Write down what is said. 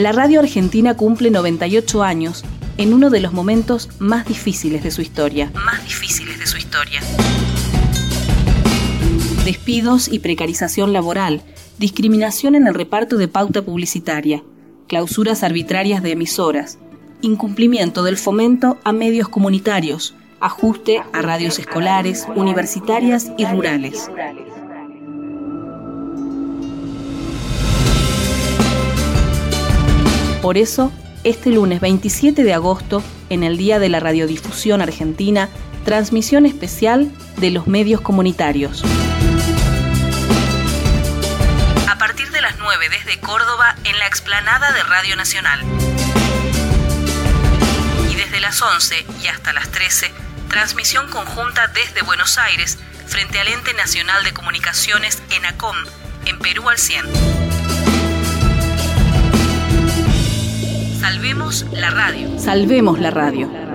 La radio argentina cumple 98 años en uno de los momentos más difíciles de su historia. Más difíciles de su historia. Despidos y precarización laboral, discriminación en el reparto de pauta publicitaria, clausuras arbitrarias de emisoras, incumplimiento del fomento a medios comunitarios, ajuste a radios escolares, universitarias y rurales. Por eso, este lunes 27 de agosto, en el Día de la Radiodifusión Argentina, transmisión especial de los medios comunitarios. A partir de las 9 desde Córdoba en la explanada de Radio Nacional. Y desde las 11 y hasta las 13, transmisión conjunta desde Buenos Aires frente al Ente Nacional de Comunicaciones ENACOM, en Perú al 100. Salvemos la radio. Salvemos la radio.